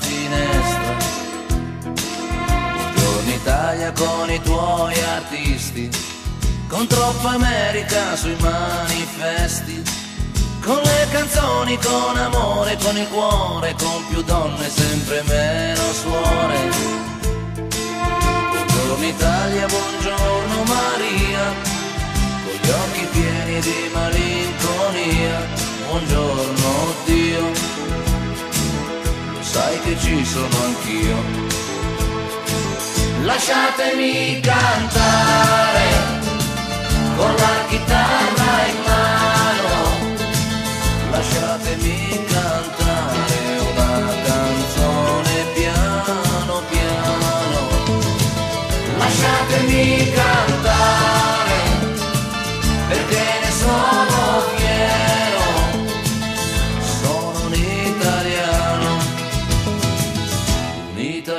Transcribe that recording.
finestra. Buongiorno Italia con i tuoi artisti, con troppa America sui manifesti, con le canzoni, con amore, con il cuore, con più donne, sempre meno sai che ci sono anch'io. Lasciatemi cantare con la chitarra in mano, lasciatemi cantare una canzone piano piano, lasciatemi cantare